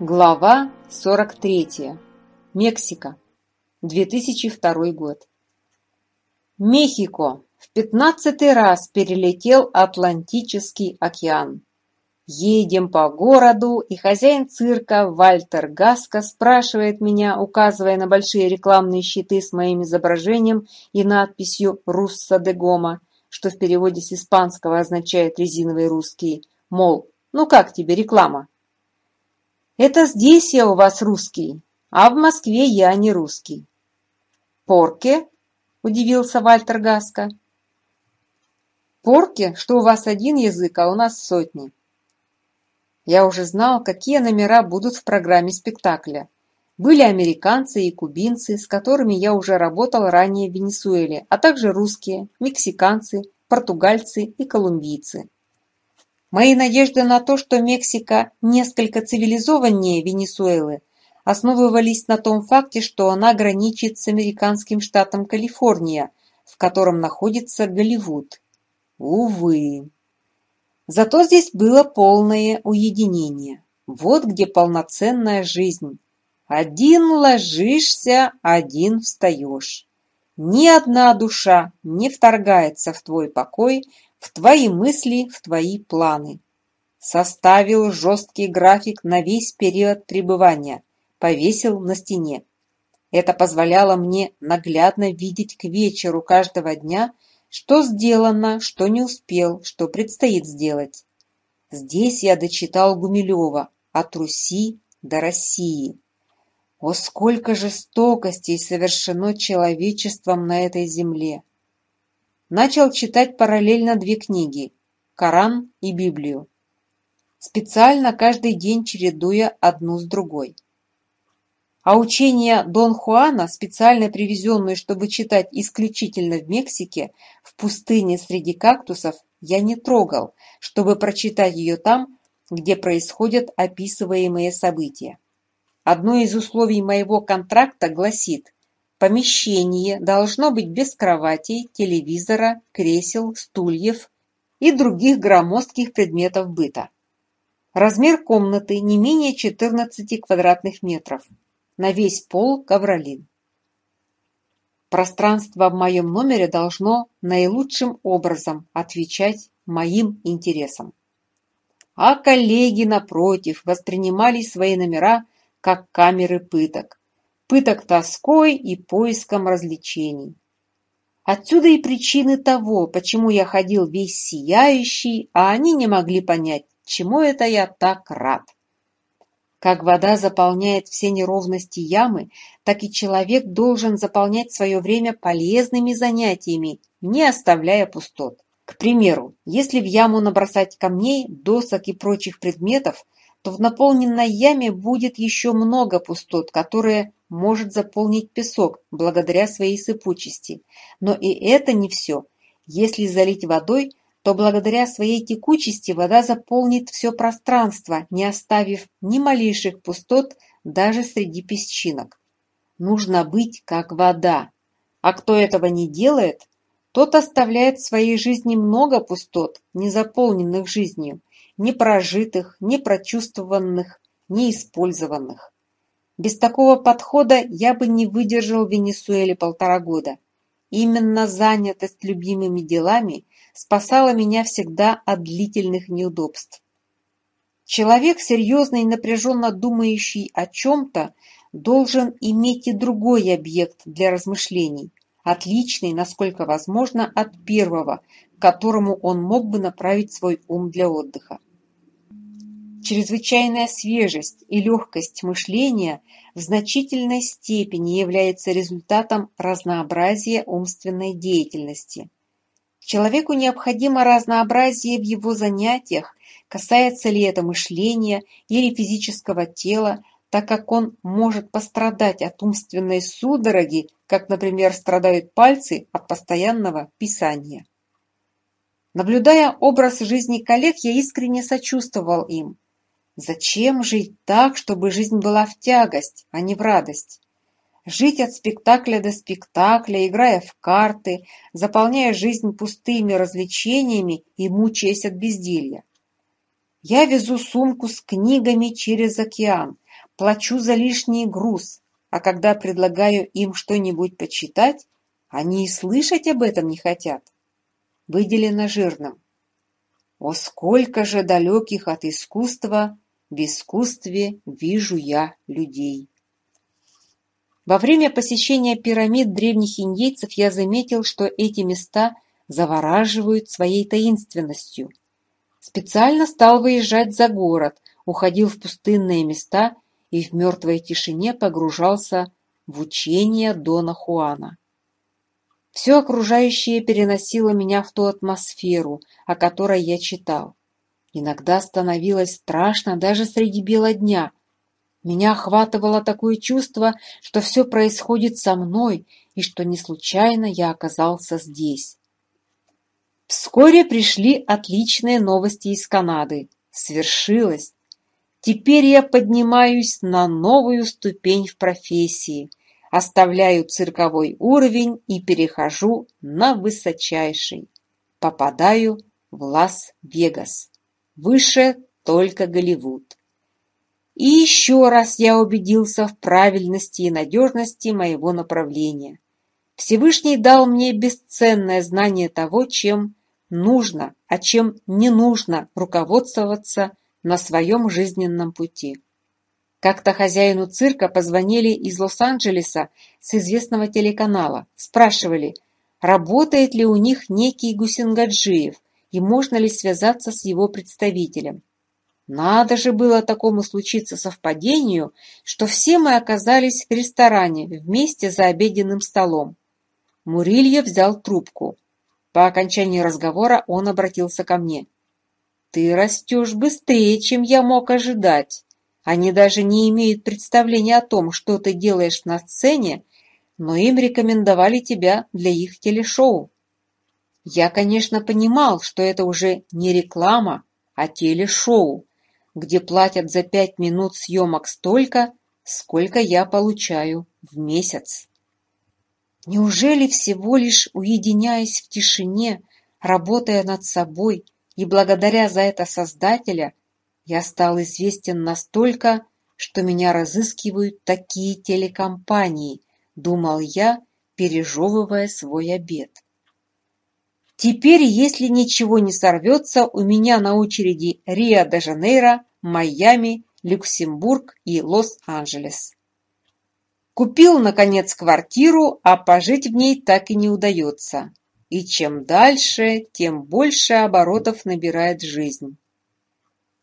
Глава 43. Мексика. 2002 год. Мехико в пятнадцатый раз перелетел Атлантический океан. Едем по городу, и хозяин цирка Вальтер Гаска спрашивает меня, указывая на большие рекламные щиты с моим изображением и надписью «Русса де Гома», что в переводе с испанского означает «резиновый русский», мол, ну как тебе реклама? Это здесь я у вас русский, а в Москве я не русский. Порке? Удивился Вальтер Гаско. Порке, что у вас один язык, а у нас сотни. Я уже знал, какие номера будут в программе спектакля. Были американцы и кубинцы, с которыми я уже работал ранее в Венесуэле, а также русские, мексиканцы, португальцы и колумбийцы. Мои надежды на то, что Мексика несколько цивилизованнее Венесуэлы, основывались на том факте, что она граничит с американским штатом Калифорния, в котором находится Голливуд. Увы. Зато здесь было полное уединение. Вот где полноценная жизнь. Один ложишься, один встаешь. Ни одна душа не вторгается в твой покой в твои мысли, в твои планы. Составил жесткий график на весь период пребывания, повесил на стене. Это позволяло мне наглядно видеть к вечеру каждого дня, что сделано, что не успел, что предстоит сделать. Здесь я дочитал Гумилева «От Руси до России». О, сколько жестокостей совершено человечеством на этой земле! Начал читать параллельно две книги – Коран и Библию, специально каждый день чередуя одну с другой. А учение Дон Хуана, специально привезенное, чтобы читать исключительно в Мексике, в пустыне среди кактусов, я не трогал, чтобы прочитать ее там, где происходят описываемые события. Одно из условий моего контракта гласит – помещение должно быть без кроватей, телевизора, кресел, стульев и других громоздких предметов быта. Размер комнаты не менее 14 квадратных метров. На весь пол ковролин. Пространство в моем номере должно наилучшим образом отвечать моим интересам. А коллеги, напротив, воспринимали свои номера как камеры пыток пыток тоской и поиском развлечений. Отсюда и причины того, почему я ходил весь сияющий, а они не могли понять, чему это я так рад. Как вода заполняет все неровности ямы, так и человек должен заполнять свое время полезными занятиями, не оставляя пустот. К примеру, если в яму набросать камней, досок и прочих предметов – то в яме будет еще много пустот, которые может заполнить песок благодаря своей сыпучести. Но и это не все. Если залить водой, то благодаря своей текучести вода заполнит все пространство, не оставив ни малейших пустот даже среди песчинок. Нужно быть как вода. А кто этого не делает, тот оставляет в своей жизни много пустот, не заполненных жизнью непрожитых, непрочувствованных, неиспользованных. Без такого подхода я бы не выдержал в Венесуэле полтора года. Именно занятость любимыми делами спасала меня всегда от длительных неудобств. Человек, серьезный и напряженно думающий о чем-то, должен иметь и другой объект для размышлений, отличный, насколько возможно, от первого, к которому он мог бы направить свой ум для отдыха. Чрезвычайная свежесть и легкость мышления в значительной степени является результатом разнообразия умственной деятельности. Человеку необходимо разнообразие в его занятиях, касается ли это мышления или физического тела, так как он может пострадать от умственной судороги, как, например, страдают пальцы от постоянного писания. Наблюдая образ жизни коллег, я искренне сочувствовал им – Зачем жить так, чтобы жизнь была в тягость, а не в радость? Жить от спектакля до спектакля, играя в карты, заполняя жизнь пустыми развлечениями и мучаясь от безделья. Я везу сумку с книгами через океан, плачу за лишний груз, а когда предлагаю им что-нибудь почитать, они и слышать об этом не хотят. Выделено жирным. О, сколько же далеких от искусства в искусстве вижу я людей. Во время посещения пирамид древних индейцев я заметил, что эти места завораживают своей таинственностью. Специально стал выезжать за город, уходил в пустынные места и в мертвой тишине погружался в учение Дона Хуана. Все окружающее переносило меня в ту атмосферу, о которой я читал. Иногда становилось страшно даже среди бела дня. Меня охватывало такое чувство, что все происходит со мной и что не случайно я оказался здесь. Вскоре пришли отличные новости из Канады. Свершилось! Теперь я поднимаюсь на новую ступень в профессии, оставляю цирковой уровень и перехожу на высочайший. Попадаю в Лас-Вегас выше только Голливуд. И еще раз я убедился в правильности и надежности моего направления. Всевышний дал мне бесценное знание того, чем нужно, а чем не нужно руководствоваться на своем жизненном пути. Как-то хозяину цирка позвонили из Лос-Анджелеса с известного телеканала, спрашивали, работает ли у них некий Гусингаджиев, и можно ли связаться с его представителем. Надо же было такому случиться совпадению, что все мы оказались в ресторане вместе за обеденным столом. Мурильев взял трубку. По окончании разговора он обратился ко мне. «Ты растешь быстрее, чем я мог ожидать. Они даже не имеют представления о том, что ты делаешь на сцене, но им рекомендовали тебя для их телешоу». Я, конечно, понимал, что это уже не реклама, а телешоу, где платят за пять минут съемок столько, сколько я получаю в месяц. Неужели всего лишь уединяясь в тишине, работая над собой и благодаря за это Создателя, я стал известен настолько, что меня разыскивают такие телекомпании, думал я, пережевывая свой обед. Теперь, если ничего не сорвется, у меня на очереди Рио-де-Жанейро, Майами, Люксембург и Лос-Анджелес. Купил, наконец, квартиру, а пожить в ней так и не удается. И чем дальше, тем больше оборотов набирает жизнь.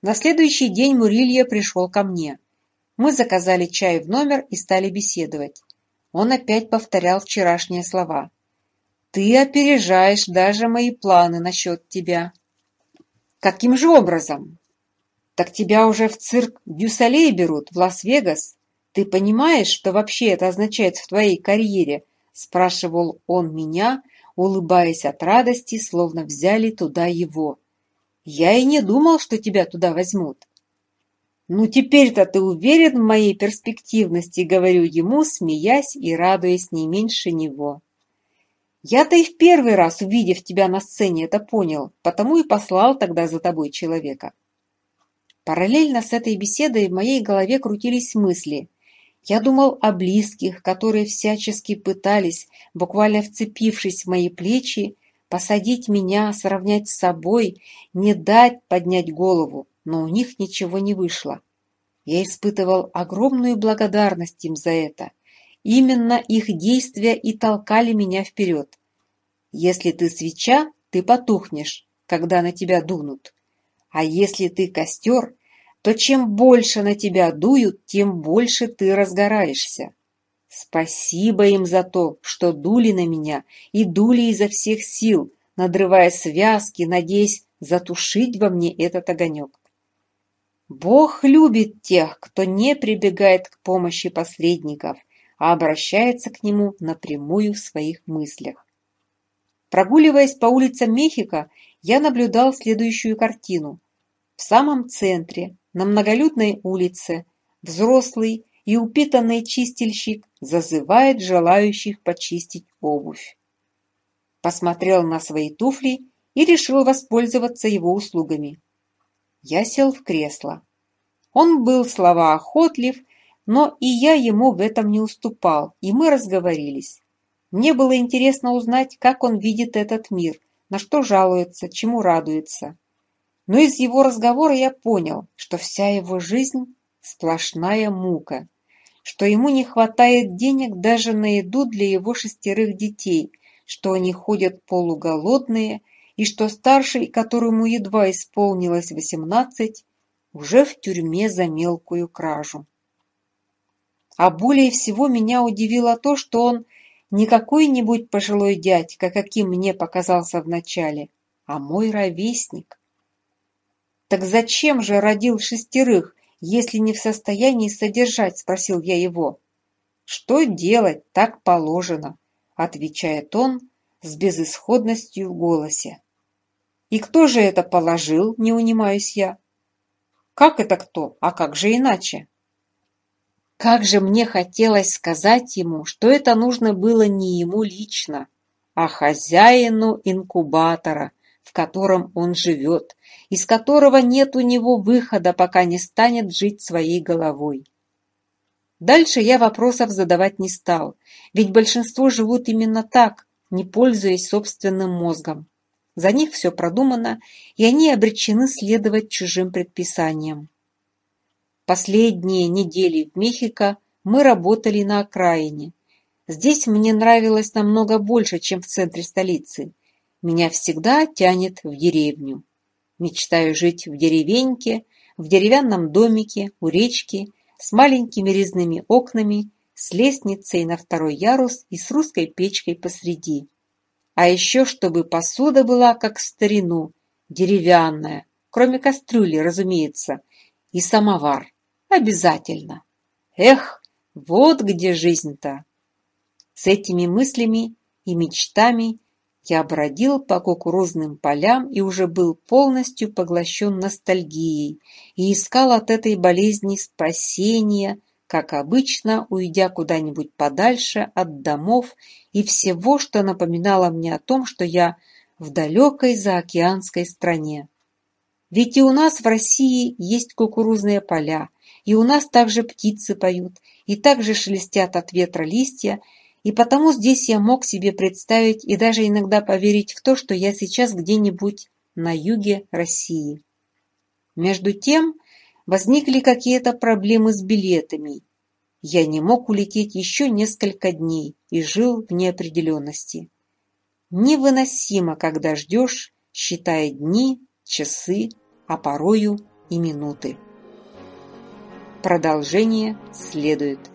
На следующий день Мурилья пришел ко мне. Мы заказали чай в номер и стали беседовать. Он опять повторял вчерашние слова – ты опережаешь даже мои планы насчет тебя. Каким же образом? Так тебя уже в цирк дю Солей берут, в Лас-Вегас. Ты понимаешь, что вообще это означает в твоей карьере? Спрашивал он меня, улыбаясь от радости, словно взяли туда его. Я и не думал, что тебя туда возьмут. «Ну теперь-то ты уверен в моей перспективности», — говорю ему, смеясь и радуясь не меньше него. Я-то и в первый раз, увидев тебя на сцене, это понял, потому и послал тогда за тобой человека. Параллельно с этой беседой в моей голове крутились мысли. Я думал о близких, которые всячески пытались, буквально вцепившись в мои плечи, посадить меня, сравнять с собой, не дать поднять голову, но у них ничего не вышло. Я испытывал огромную благодарность им за это. Именно их действия и толкали меня вперед. Если ты свеча, ты потухнешь, когда на тебя дунут. А если ты костер, то чем больше на тебя дуют, тем больше ты разгораешься. Спасибо им за то, что дули на меня и дули изо всех сил, надрывая связки, надеясь затушить во мне этот огонек. Бог любит тех, кто не прибегает к помощи посредников – обращается к нему напрямую в своих мыслях. Прогуливаясь по улицам Мехико, я наблюдал следующую картину. В самом центре, на многолюдной улице, взрослый и упитанный чистильщик зазывает желающих почистить обувь. Посмотрел на свои туфли и решил воспользоваться его услугами. Я сел в кресло. Он был словоохотлив но и я ему в этом не уступал, и мы разговорились. Мне было интересно узнать, как он видит этот мир, на что жалуется, чему радуется. Но из его разговора я понял, что вся его жизнь – сплошная мука, что ему не хватает денег даже на еду для его шестерых детей, что они ходят полуголодные, и что старший, которому едва исполнилось 18, уже в тюрьме за мелкую кражу. А более всего меня удивило то, что он не какой-нибудь пожилой дядька, каким мне показался вначале, а мой ровесник. «Так зачем же родил шестерых, если не в состоянии содержать?» – спросил я его. «Что делать, так положено», – отвечает он с безысходностью в голосе. «И кто же это положил?» – не унимаюсь я. «Как это кто? А как же иначе?» Как же мне хотелось сказать ему, что это нужно было не ему лично, а хозяину инкубатора, в котором он живет, из которого нет у него выхода, пока не станет жить своей головой. Дальше я вопросов задавать не стал, ведь большинство живут именно так, не пользуясь собственным мозгом. За них все продумано, и они обречены следовать чужим предписаниям. Последние недели в Мехико мы работали на окраине. Здесь мне нравилось намного больше, чем в центре столицы. Меня всегда тянет в деревню. Мечтаю жить в деревеньке, в деревянном домике, у речки, с маленькими резными окнами, с лестницей на второй ярус и с русской печкой посреди. А еще, чтобы посуда была как в старину, деревянная, кроме кастрюли, разумеется, и самовар обязательно. Эх, вот где жизнь-то! С этими мыслями и мечтами я бродил по кукурузным полям и уже был полностью поглощен ностальгией и искал от этой болезни спасения, как обычно, уйдя куда-нибудь подальше от домов и всего, что напоминало мне о том, что я в далекой заокеанской стране. Ведь и у нас в России есть кукурузные поля, и у нас также птицы поют, и также шелестят от ветра листья, и потому здесь я мог себе представить и даже иногда поверить в то, что я сейчас где-нибудь на юге России. Между тем возникли какие-то проблемы с билетами. Я не мог улететь еще несколько дней и жил в неопределенности. Невыносимо, когда ждешь, считая дни, часы, а порою и минуты. Продолжение следует.